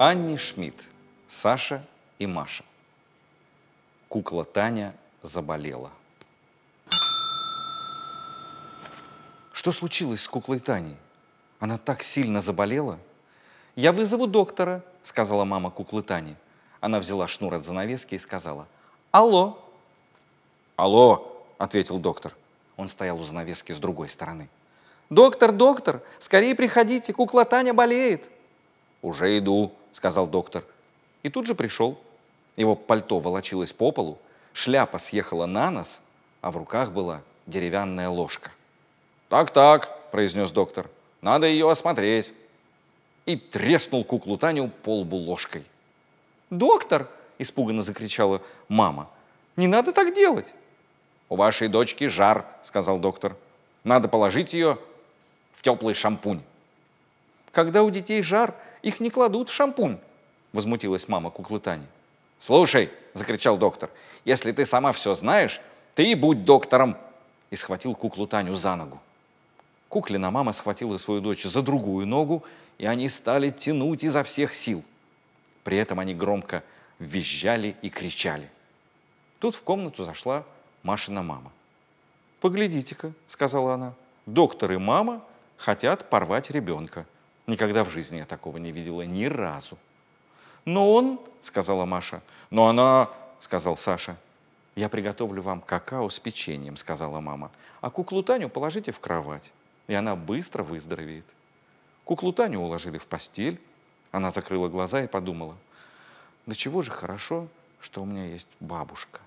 Анни Шмидт, Саша и Маша. Кукла Таня заболела. Что случилось с куклой Таней? Она так сильно заболела. «Я вызову доктора», — сказала мама куклы Тани. Она взяла шнур от занавески и сказала, «Алло». «Алло», — ответил доктор. Он стоял у занавески с другой стороны. «Доктор, доктор, скорее приходите, кукла Таня болеет». «Уже иду», — сказал доктор. И тут же пришел. Его пальто волочилось по полу, шляпа съехала на нос, а в руках была деревянная ложка. «Так-так», — произнес доктор, — «надо ее осмотреть». И треснул куклу Таню по лбу ложкой. «Доктор!» – испуганно закричала мама. «Не надо так делать!» «У вашей дочки жар», – сказал доктор. «Надо положить ее в теплый шампунь». «Когда у детей жар, их не кладут в шампунь», – возмутилась мама куклы Тани. «Слушай», – закричал доктор, – «если ты сама все знаешь, ты и будь доктором!» И схватил куклу Таню за ногу. Куклина мама схватила свою дочь за другую ногу, и они стали тянуть изо всех сил – при этом они громко визжали и кричали. Тут в комнату зашла Машина мама. «Поглядите-ка», — сказала она, — «доктор и мама хотят порвать ребенка. Никогда в жизни я такого не видела ни разу». «Но он», — сказала Маша, — «но она», — сказал Саша. «Я приготовлю вам какао с печеньем», — сказала мама. «А куклу Таню положите в кровать, и она быстро выздоровеет». Куклу Таню уложили в постель, она закрыла глаза и подумала, да чего же хорошо, что у меня есть бабушка.